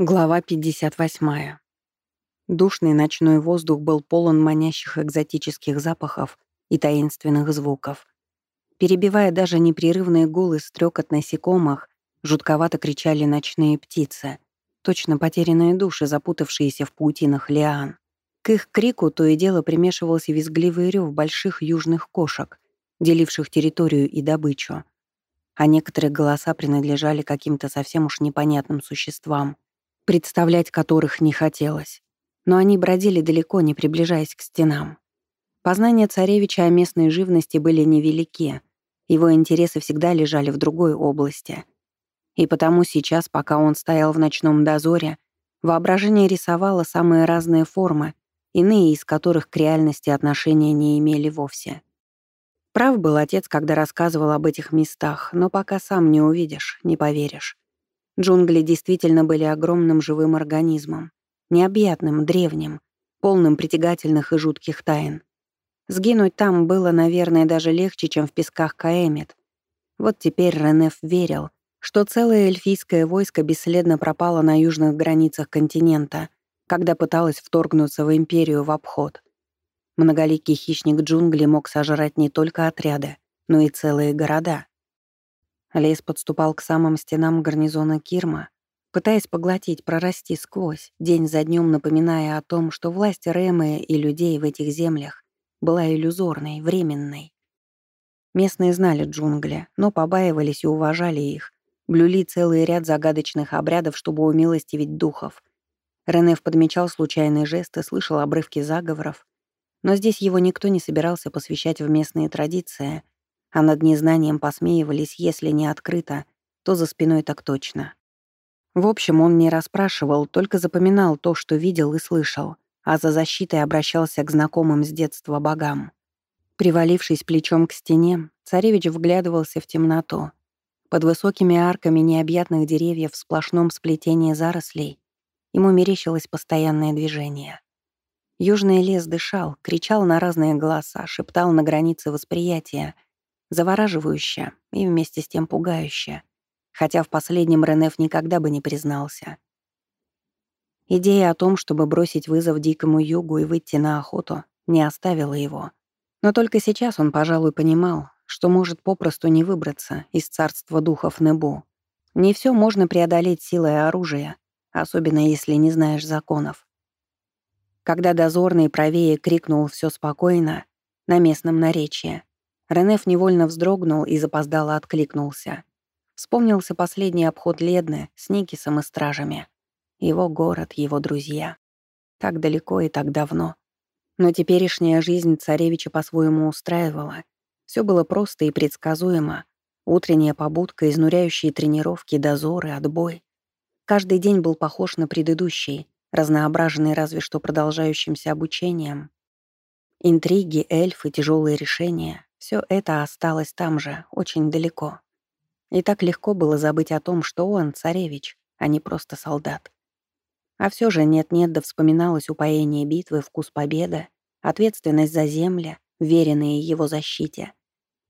Глава 58. Душный ночной воздух был полон манящих экзотических запахов и таинственных звуков. Перебивая даже непрерывные гулы стрекот насекомых, жутковато кричали ночные птицы, точно потерянные души, запутавшиеся в паутинах лиан. К их крику то и дело примешивался визгливый рев больших южных кошек, деливших территорию и добычу. А некоторые голоса принадлежали каким-то совсем уж непонятным существам — представлять которых не хотелось. Но они бродили далеко, не приближаясь к стенам. Познания царевича о местной живности были невелики, его интересы всегда лежали в другой области. И потому сейчас, пока он стоял в ночном дозоре, воображение рисовало самые разные формы, иные из которых к реальности отношения не имели вовсе. Прав был отец, когда рассказывал об этих местах, но пока сам не увидишь, не поверишь. Джунгли действительно были огромным живым организмом, необъятным, древним, полным притягательных и жутких тайн. Сгинуть там было, наверное, даже легче, чем в песках Каэмит. Вот теперь Ренеф верил, что целое эльфийское войско бесследно пропало на южных границах континента, когда пыталось вторгнуться в империю в обход. Многоликий хищник джунглей мог сожрать не только отряды, но и целые города. Лес подступал к самым стенам гарнизона Кирма, пытаясь поглотить, прорасти сквозь, день за днем напоминая о том, что власть Рэмы и людей в этих землях была иллюзорной, временной. Местные знали джунгли, но побаивались и уважали их, блюли целый ряд загадочных обрядов, чтобы умилостивить духов. Ренеф подмечал случайные жесты, слышал обрывки заговоров, но здесь его никто не собирался посвящать в местные традиции — а над незнанием посмеивались, если не открыто, то за спиной так точно. В общем, он не расспрашивал, только запоминал то, что видел и слышал, а за защитой обращался к знакомым с детства богам. Привалившись плечом к стене, царевич вглядывался в темноту. Под высокими арками необъятных деревьев в сплошном сплетении зарослей ему мерещилось постоянное движение. Южный лес дышал, кричал на разные голоса, шептал на границе восприятия — Завораживающе и вместе с тем пугающе, хотя в последнем Ренеф никогда бы не признался. Идея о том, чтобы бросить вызов дикому югу и выйти на охоту, не оставила его. Но только сейчас он, пожалуй, понимал, что может попросту не выбраться из царства духов Небу. Не все можно преодолеть силой оружия, особенно если не знаешь законов. Когда дозорный правее крикнул все спокойно на местном наречии, Ренеф невольно вздрогнул и запоздало откликнулся. Вспомнился последний обход Ледны с Никисом и стражами. Его город, его друзья. Так далеко и так давно. Но теперешняя жизнь царевича по-своему устраивала. Все было просто и предсказуемо. Утренняя побудка, изнуряющие тренировки, дозоры, отбой. Каждый день был похож на предыдущий, разноображенный разве что продолжающимся обучением. Интриги, эльфы, тяжелые решения, все это осталось там же, очень далеко. И так легко было забыть о том, что он царевич, а не просто солдат. А все же нет-нет да вспоминалось упоение битвы, вкус победы, ответственность за земли, веренные его защите.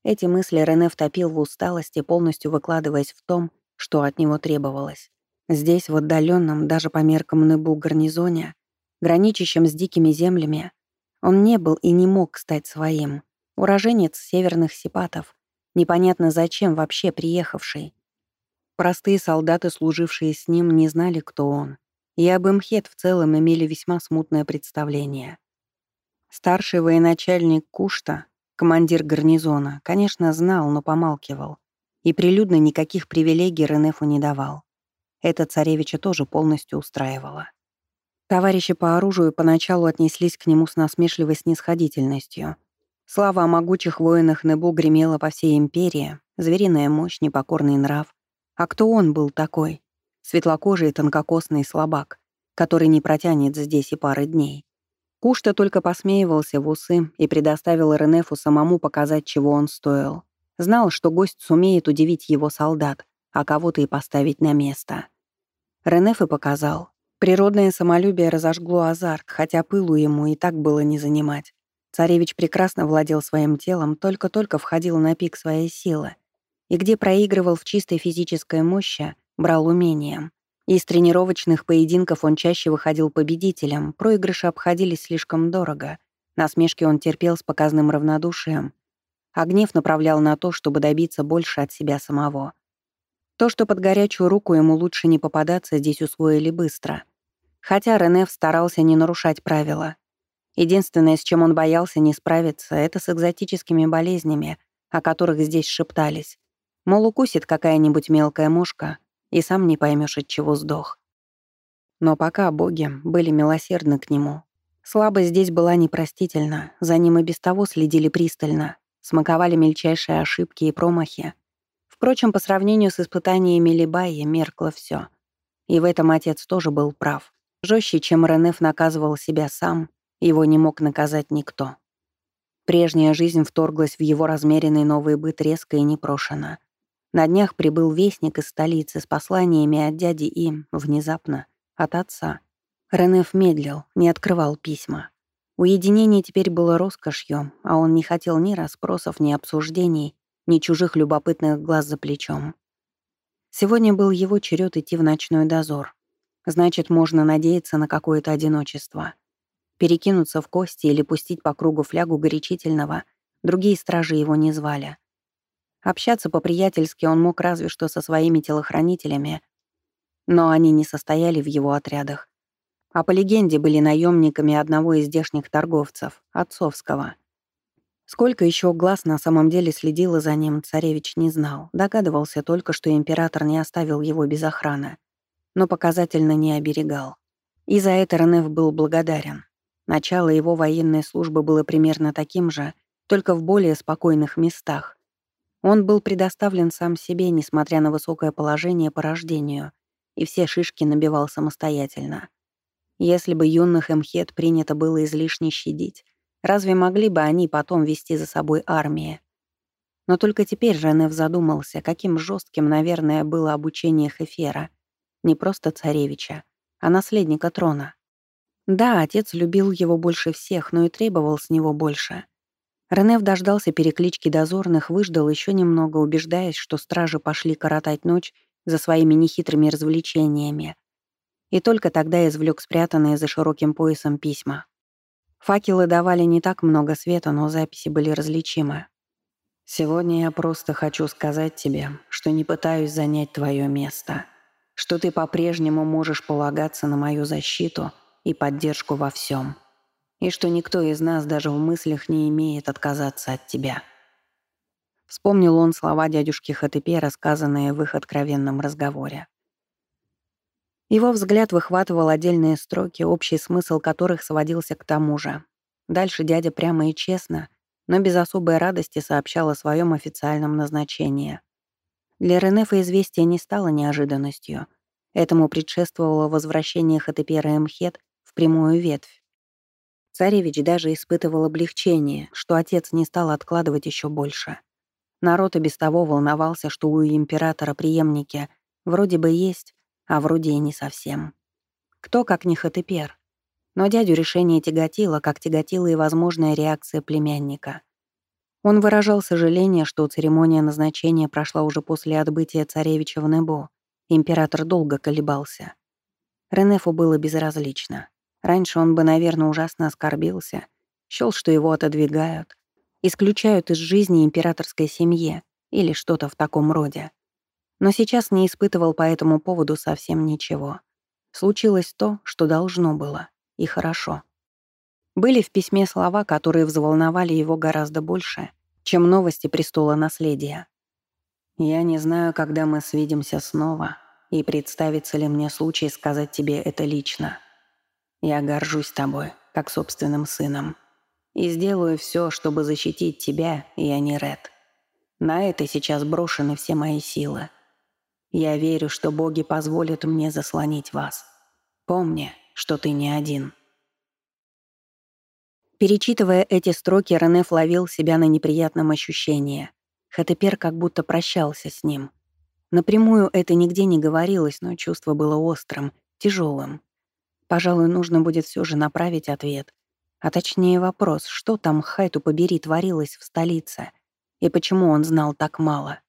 Эти мысли Рене втопил в усталости, полностью выкладываясь в том, что от него требовалось. Здесь, в отдаленном, даже по меркам Небу гарнизоне, граничащем с дикими землями, он не был и не мог стать своим. Уроженец северных сипатов, непонятно зачем вообще приехавший. Простые солдаты, служившие с ним, не знали, кто он. И об Имхет в целом имели весьма смутное представление. Старший военачальник Кушта, командир гарнизона, конечно, знал, но помалкивал. И прилюдно никаких привилегий Ренефу не давал. Это царевича тоже полностью устраивало. Товарищи по оружию поначалу отнеслись к нему с насмешливой снисходительностью — Слава о могучих воинах Небу гремела по всей империи, звериная мощь, непокорный нрав. А кто он был такой? Светлокожий тонкокосный слабак, который не протянет здесь и пары дней. Кушта только посмеивался в усы и предоставил Ренефу самому показать, чего он стоил. Знал, что гость сумеет удивить его солдат, а кого-то и поставить на место. Ренеф и показал. Природное самолюбие разожгло азарт, хотя пылу ему и так было не занимать. Царевич прекрасно владел своим телом, только-только входил на пик своей силы. И где проигрывал в чистой физической мощи, брал умением. Из тренировочных поединков он чаще выходил победителем, проигрыши обходились слишком дорого. Насмешки он терпел с показным равнодушием, а гнев направлял на то, чтобы добиться больше от себя самого. То, что под горячую руку ему лучше не попадаться, здесь усвоили быстро. Хотя Ренеф старался не нарушать правила. Единственное, с чем он боялся не справиться, это с экзотическими болезнями, о которых здесь шептались. Мол, укусит какая-нибудь мелкая мушка, и сам не поймешь, от чего сдох. Но пока боги были милосердны к нему. Слабость здесь была непростительна, за ним и без того следили пристально, смаковали мельчайшие ошибки и промахи, Впрочем, по сравнению с испытаниями Либайи меркло все. И в этом отец тоже был прав. Жестче, чем Ренеф наказывал себя сам, его не мог наказать никто. Прежняя жизнь вторглась в его размеренный новый быт резко и непрошено. На днях прибыл вестник из столицы с посланиями от дяди и, внезапно, от отца. Ренеф медлил, не открывал письма. Уединение теперь было роскошью, а он не хотел ни расспросов, ни обсуждений, ни чужих любопытных глаз за плечом. Сегодня был его черед идти в ночной дозор. Значит, можно надеяться на какое-то одиночество. Перекинуться в кости или пустить по кругу флягу горячительного другие стражи его не звали. Общаться по-приятельски он мог разве что со своими телохранителями, но они не состояли в его отрядах. А по легенде были наемниками одного из здешних торговцев, отцовского — Сколько еще глаз на самом деле следило за ним, царевич не знал. Догадывался только, что император не оставил его без охраны. Но показательно не оберегал. И за это Ренеф был благодарен. Начало его военной службы было примерно таким же, только в более спокойных местах. Он был предоставлен сам себе, несмотря на высокое положение по рождению, и все шишки набивал самостоятельно. Если бы юных эмхет принято было излишне щадить, Разве могли бы они потом вести за собой армии? Но только теперь Женев задумался, каким жестким, наверное, было обучение Хефера. Не просто царевича, а наследника трона. Да, отец любил его больше всех, но и требовал с него больше. Ренев дождался переклички дозорных, выждал еще немного, убеждаясь, что стражи пошли коротать ночь за своими нехитрыми развлечениями. И только тогда извлек спрятанные за широким поясом письма. Факелы давали не так много света, но записи были различимы. «Сегодня я просто хочу сказать тебе, что не пытаюсь занять твое место, что ты по-прежнему можешь полагаться на мою защиту и поддержку во всем, и что никто из нас даже в мыслях не имеет отказаться от тебя». Вспомнил он слова дядюшки Хатепе, рассказанные в их откровенном разговоре. Его взгляд выхватывал отдельные строки, общий смысл которых сводился к тому же. Дальше дядя прямо и честно, но без особой радости сообщал о своем официальном назначении. Для Ренефа известие не стало неожиданностью. Этому предшествовало возвращение Хатепера Эмхет прямую ветвь. Царевич даже испытывал облегчение, что отец не стал откладывать еще больше. Народ и без того волновался, что у императора преемники вроде бы есть, а вроде и не совсем. Кто, как не Хатепер? Но дядю решение тяготило, как тяготила и возможная реакция племянника. Он выражал сожаление, что церемония назначения прошла уже после отбытия царевича в Небо. Император долго колебался. Ренефу было безразлично. Раньше он бы, наверное, ужасно оскорбился, счёл, что его отодвигают, исключают из жизни императорской семьи или что-то в таком роде но сейчас не испытывал по этому поводу совсем ничего. Случилось то, что должно было, и хорошо. Были в письме слова, которые взволновали его гораздо больше, чем новости престола наследия. «Я не знаю, когда мы свидимся снова, и представится ли мне случай сказать тебе это лично. Я горжусь тобой, как собственным сыном, и сделаю все, чтобы защитить тебя и Аниред. На это сейчас брошены все мои силы. Я верю, что боги позволят мне заслонить вас. Помни, что ты не один». Перечитывая эти строки, Ренеф ловил себя на неприятном ощущении. Хатепер как будто прощался с ним. Напрямую это нигде не говорилось, но чувство было острым, тяжелым. Пожалуй, нужно будет все же направить ответ. А точнее вопрос, что там, Хайту побери, творилось в столице, и почему он знал так мало.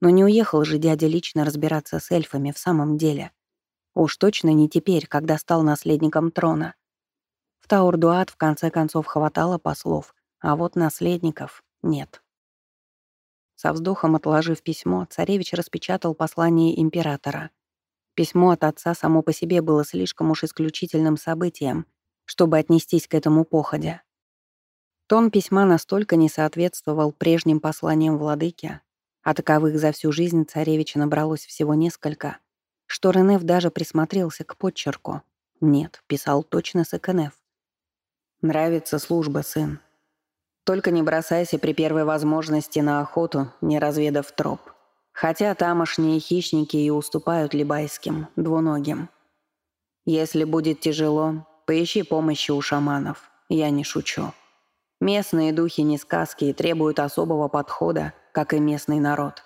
Но не уехал же дядя лично разбираться с эльфами в самом деле. Уж точно не теперь, когда стал наследником трона. В Таурдуат в конце концов хватало послов, а вот наследников нет. Со вздохом отложив письмо, царевич распечатал послание императора. Письмо от отца само по себе было слишком уж исключительным событием, чтобы отнестись к этому походя. Тон письма настолько не соответствовал прежним посланиям владыки, а таковых за всю жизнь царевича набралось всего несколько, что Ренеф даже присмотрелся к подчерку. Нет, писал точно Сакенеф. «Нравится служба, сын. Только не бросайся при первой возможности на охоту, не разведав троп. Хотя тамошние хищники и уступают либайским, двуногим. Если будет тяжело, поищи помощи у шаманов. Я не шучу. Местные духи не сказки и требуют особого подхода, как и местный народ.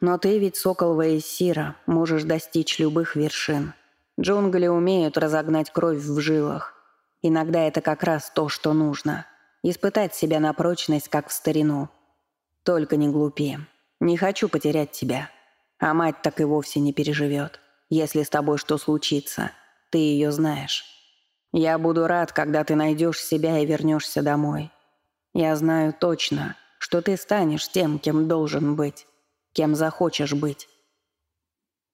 Но ты ведь, сокол Ваесира, можешь достичь любых вершин. Джунгли умеют разогнать кровь в жилах. Иногда это как раз то, что нужно — Испытать себя на прочность, как в старину. Только не глупи. Не хочу потерять тебя. А мать так и вовсе не переживет. Если с тобой что случится, ты ее знаешь. Я буду рад, когда ты найдешь себя и вернешься домой. Я знаю точно, что ты станешь тем, кем должен быть, кем захочешь быть.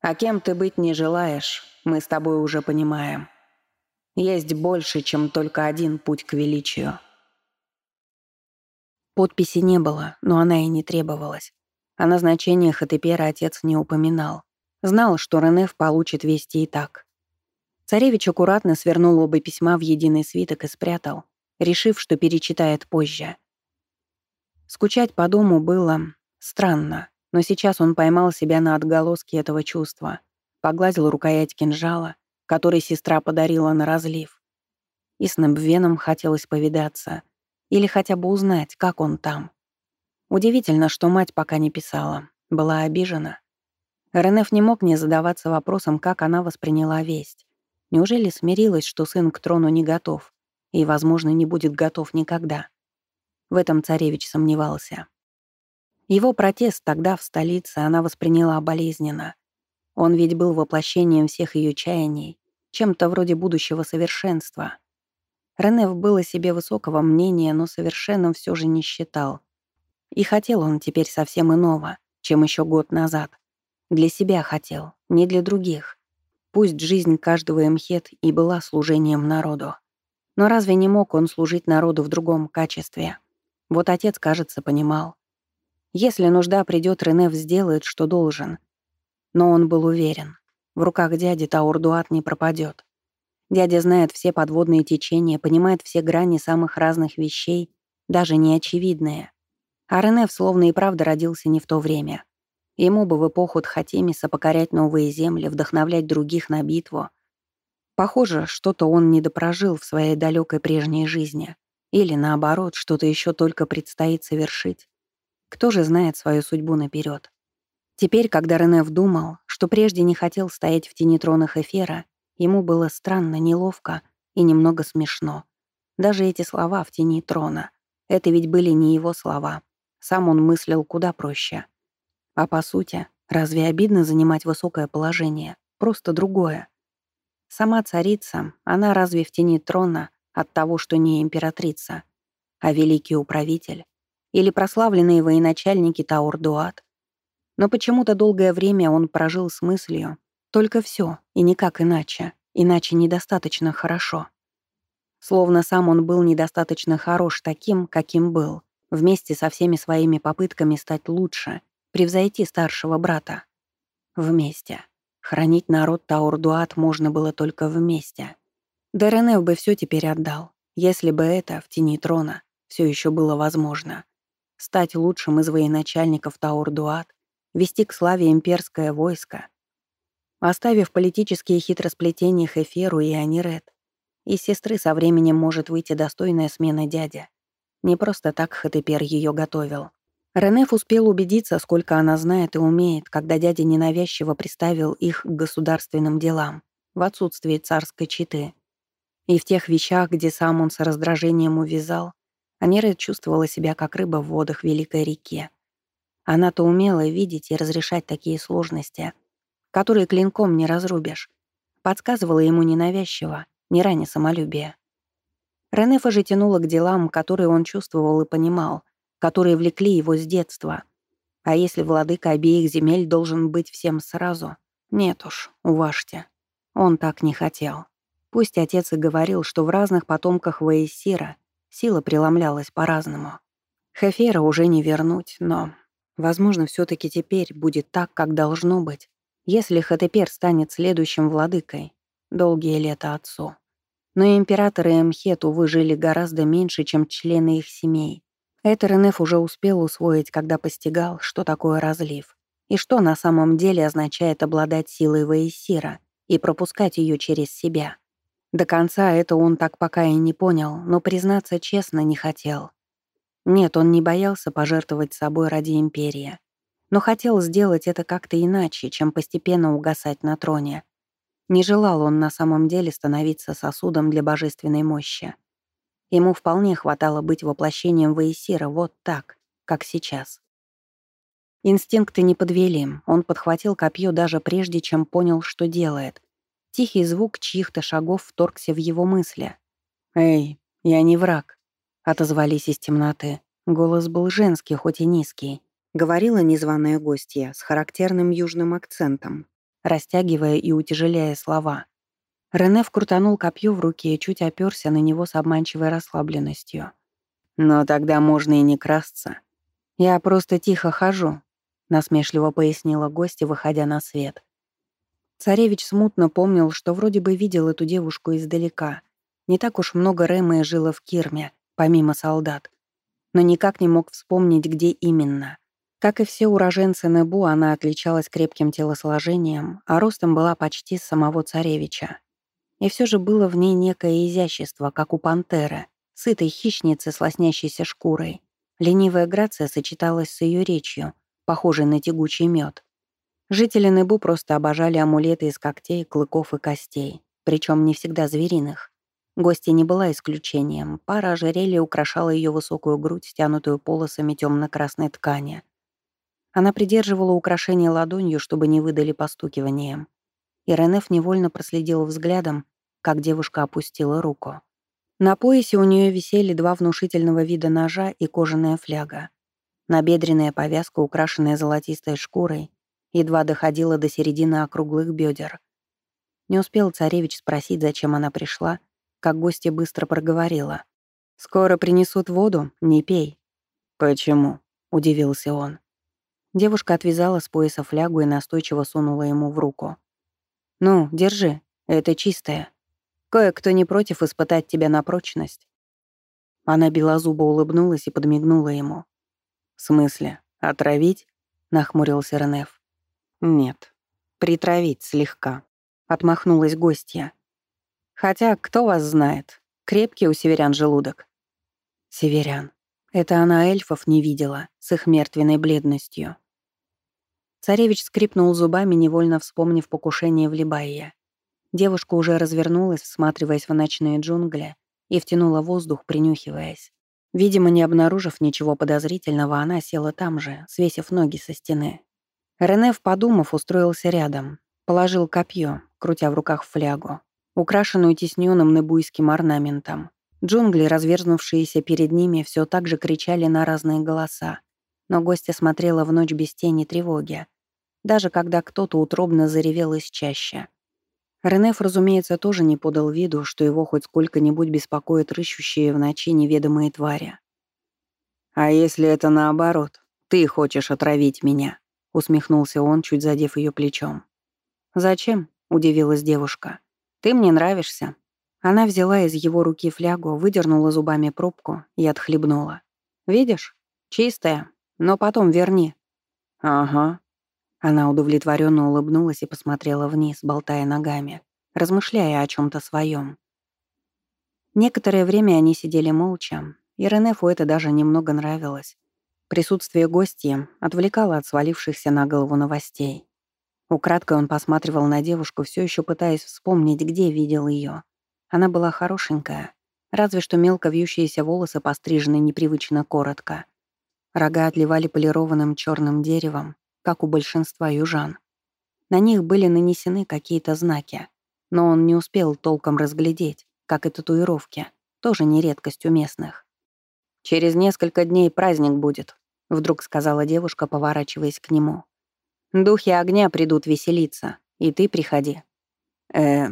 А кем ты быть не желаешь, мы с тобой уже понимаем. Есть больше, чем только один путь к величию. Подписи не было, но она и не требовалась. О назначениях Хатепера отец не упоминал. Знал, что Ренеф получит вести и так. Царевич аккуратно свернул оба письма в единый свиток и спрятал, решив, что перечитает позже. Скучать по дому было странно, но сейчас он поймал себя на отголоске этого чувства, погладил рукоять кинжала, который сестра подарила на разлив. И с Небвеном хотелось повидаться — или хотя бы узнать, как он там. Удивительно, что мать пока не писала. Была обижена. Ренеф не мог не задаваться вопросом, как она восприняла весть. Неужели смирилась, что сын к трону не готов и, возможно, не будет готов никогда? В этом царевич сомневался. Его протест тогда в столице она восприняла болезненно. Он ведь был воплощением всех ее чаяний, чем-то вроде будущего совершенства. Ренев был о себе высокого мнения, но совершенным все же не считал. И хотел он теперь совсем иного, чем еще год назад. Для себя хотел, не для других. Пусть жизнь каждого Эмхет и была служением народу. Но разве не мог он служить народу в другом качестве? Вот отец, кажется, понимал. Если нужда придет, Ренев сделает, что должен. Но он был уверен. В руках дяди Таурдуат не пропадет. Дядя знает все подводные течения, понимает все грани самых разных вещей, даже неочевидные. А Ренеф словно и правда родился не в то время. Ему бы в эпоху Тхатемиса покорять новые земли, вдохновлять других на битву. Похоже, что-то он недопрожил в своей далекой прежней жизни. Или, наоборот, что-то еще только предстоит совершить. Кто же знает свою судьбу наперед? Теперь, когда Ренеф думал, что прежде не хотел стоять в тени трона Эфера, Ему было странно, неловко и немного смешно. Даже эти слова в тени трона. Это ведь были не его слова. Сам он мыслил куда проще. А по сути, разве обидно занимать высокое положение? Просто другое. Сама царица, она разве в тени трона от того, что не императрица, а великий управитель? Или прославленные военачальники Таурдуат? Но почему-то долгое время он прожил с мыслью, только все, и никак иначе. Иначе недостаточно хорошо. Словно сам он был недостаточно хорош таким, каким был, вместе со всеми своими попытками стать лучше, превзойти старшего брата. Вместе. Хранить народ Таурдуат можно было только вместе. Деренев бы все теперь отдал, если бы это, в тени трона, все еще было возможно. Стать лучшим из военачальников Таурдуат, вести к славе имперское войско, оставив политические хитросплетения Хеферу и Анирет. Из сестры со временем может выйти достойная смена дядя. Не просто так Хатепер ее готовил. Ренеф успел убедиться, сколько она знает и умеет, когда дядя ненавязчиво приставил их к государственным делам, в отсутствие царской читы. И в тех вещах, где сам он с раздражением увязал, Анирет чувствовала себя как рыба в водах Великой реки. Она-то умела видеть и разрешать такие сложности — которые клинком не разрубишь. Подсказывала ему ненавязчиво, не раня самолюбия. Ренефа же тянула к делам, которые он чувствовал и понимал, которые влекли его с детства. А если владыка обеих земель должен быть всем сразу? Нет уж, уважьте. Он так не хотел. Пусть отец и говорил, что в разных потомках Ваесира сила преломлялась по-разному. Хефера уже не вернуть, но, возможно, все таки теперь будет так, как должно быть, если Хатепер станет следующим владыкой. Долгие лета отцу. Но императоры Эмхет, увы, жили гораздо меньше, чем члены их семей. Это Ренеф уже успел усвоить, когда постигал, что такое разлив. И что на самом деле означает обладать силой Ваесира и пропускать ее через себя. До конца это он так пока и не понял, но признаться честно не хотел. Нет, он не боялся пожертвовать собой ради Империи. Но хотел сделать это как-то иначе, чем постепенно угасать на троне. Не желал он на самом деле становиться сосудом для божественной мощи. Ему вполне хватало быть воплощением Ваесира вот так, как сейчас. Инстинкты не подвели, он подхватил копье даже прежде, чем понял, что делает. Тихий звук чьих-то шагов вторгся в его мысли. «Эй, я не враг», — отозвались из темноты. Голос был женский, хоть и низкий. Говорила незваная гостья с характерным южным акцентом растягивая и утяжеляя слова. Рене вкрутанул копье в руке и чуть оперся на него с обманчивой расслабленностью. «Но тогда можно и не красться. Я просто тихо хожу», — насмешливо пояснила гостья, выходя на свет. Царевич смутно помнил, что вроде бы видел эту девушку издалека. Не так уж много Рэмы жило в Кирме, помимо солдат. Но никак не мог вспомнить, где именно. Как и все уроженцы Небу, она отличалась крепким телосложением, а ростом была почти самого царевича. И все же было в ней некое изящество, как у пантеры, сытой хищницы с лоснящейся шкурой. Ленивая грация сочеталась с ее речью, похожей на тягучий мед. Жители Небу просто обожали амулеты из когтей, клыков и костей, причем не всегда звериных. Гостья не была исключением. Пара ожерелья украшала ее высокую грудь, стянутую полосами темно-красной ткани — она придерживала украшение ладонью, чтобы не выдали постукиванием. И Ренеф невольно проследил взглядом, как девушка опустила руку. На поясе у нее висели два внушительного вида ножа и кожаная фляга. Набедренная повязка, украшенная золотистой шкурой, едва доходила до середины округлых бедер. Не успел царевич спросить, зачем она пришла, как гостья быстро проговорила. «Скоро принесут воду, не пей». «Почему?» — удивился он. Девушка отвязала с пояса флягу и настойчиво сунула ему в руку. «Ну, держи, это чистое. Кое-кто не против испытать тебя на прочность». Она белозубо улыбнулась и подмигнула ему. «В смысле, отравить?» — нахмурился Ренеф. «Нет, притравить слегка», — отмахнулась гостья. «Хотя, кто вас знает, крепкий у северян желудок». «Северян. Это она эльфов не видела, с их мертвенной бледностью. Царевич скрипнул зубами, невольно вспомнив покушение в Либайе. Девушка уже развернулась, всматриваясь в ночные джунгли, и втянула воздух, принюхиваясь. Видимо, не обнаружив ничего подозрительного, она села там же, свесив ноги со стены. Ренеф, подумав, устроился рядом. Положил копье, крутя в руках флягу, украшенную тисненным небуйским орнаментом. Джунгли, разверзнувшиеся перед ними, все так же кричали на разные голоса. Но гостья смотрела в ночь без тени тревоги, даже когда кто-то утробно заревел из чаща. Ренеф, разумеется, тоже не подал виду, что его хоть сколько-нибудь беспокоят рыщущие в ночи неведомые твари. «А если это наоборот? Ты хочешь отравить меня?» — усмехнулся он, чуть задев ее плечом. «Зачем?» — удивилась девушка. «Ты мне нравишься». Она взяла из его руки флягу, выдернула зубами пробку и отхлебнула. «Видишь? Чистая. Но потом верни». «Ага», она удовлетворенно улыбнулась и посмотрела вниз, болтая ногами, размышляя о чем то своем. Некоторое время они сидели молча, и Ренефу это даже немного нравилось. Присутствие гостья отвлекало от свалившихся на голову новостей. Украдкой он посматривал на девушку, все еще пытаясь вспомнить, где видел ее. Она была хорошенькая, разве что мелко вьющиеся волосы пострижены непривычно коротко. Рога отливали полированным черным деревом, как у большинства южан. На них были нанесены какие-то знаки, но он не успел толком разглядеть, как и татуировки, тоже не редкость у местных. «Через несколько дней праздник будет», — вдруг сказала девушка, поворачиваясь к нему. «Духи огня придут веселиться, и ты приходи». «Э,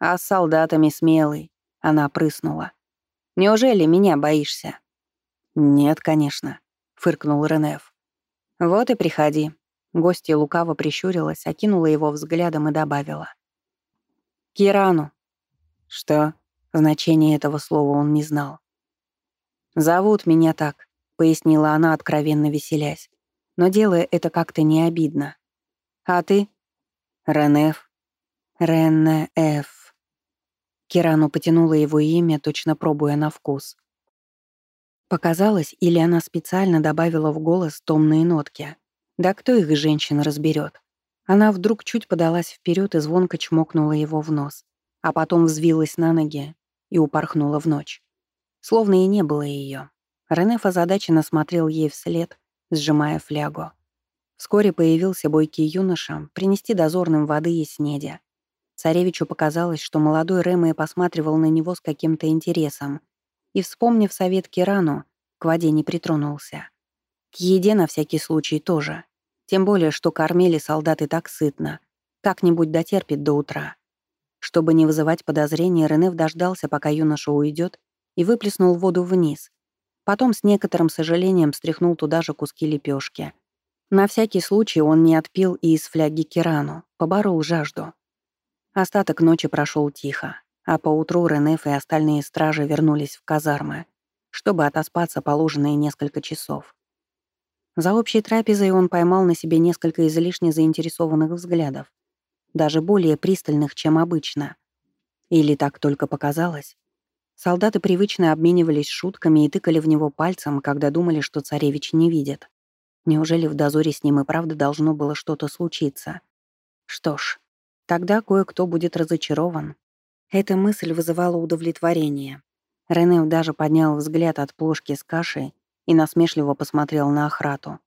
а с солдатами смелый», — она прыснула. «Неужели меня боишься?» «Нет, конечно», — фыркнул Ренеф. «Вот и приходи». Гостья лукаво прищурилась, окинула его взглядом и добавила. «Кирану». «Что?» Значение этого слова он не знал. «Зовут меня так», — пояснила она, откровенно веселясь, но делая это как-то не обидно. «А ты?» «Ренеф». «Ренеф». Кирану потянула его имя, точно пробуя на вкус. Показалось, или она специально добавила в голос томные нотки. Да кто их женщин разберет? Она вдруг чуть подалась вперед и звонко чмокнула его в нос, а потом взвилась на ноги и упорхнула в ночь. Словно и не было ее. Ренеф озадаченно смотрел ей вслед, сжимая флягу. Вскоре появился бойкий юноша принести дозорным воды и снедя. Царевичу показалось, что молодой Рэмэ посматривал на него с каким-то интересом — и, вспомнив совет Кирану, к воде не притронулся. К еде на всякий случай тоже. Тем более, что кормили солдаты так сытно. Как-нибудь дотерпит до утра. Чтобы не вызывать подозрения, Ренев дождался, пока юноша уйдет, и выплеснул воду вниз. Потом с некоторым сожалением стряхнул туда же куски лепешки. На всякий случай он не отпил и из фляги Кирану, поборол жажду. Остаток ночи прошел тихо. А поутру Ренеф и остальные стражи вернулись в казармы, чтобы отоспаться положенные несколько часов. За общей трапезой он поймал на себе несколько излишне заинтересованных взглядов, даже более пристальных, чем обычно. Или так только показалось. Солдаты привычно обменивались шутками и тыкали в него пальцем, когда думали, что царевич не видит. Неужели в дозоре с ним и правда должно было что-то случиться? Что ж, тогда кое-кто будет разочарован. Эта мысль вызывала удовлетворение. Ренео даже поднял взгляд от плошки с кашей и насмешливо посмотрел на Ахрату.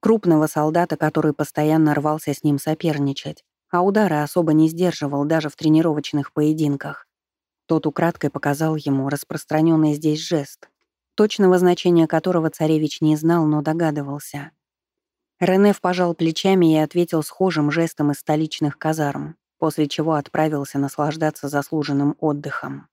Крупного солдата, который постоянно рвался с ним соперничать, а удары особо не сдерживал даже в тренировочных поединках. Тот украдкой показал ему распространенный здесь жест, точного значения которого царевич не знал, но догадывался. Ренеф пожал плечами и ответил схожим жестом из столичных казарм после чего отправился наслаждаться заслуженным отдыхом.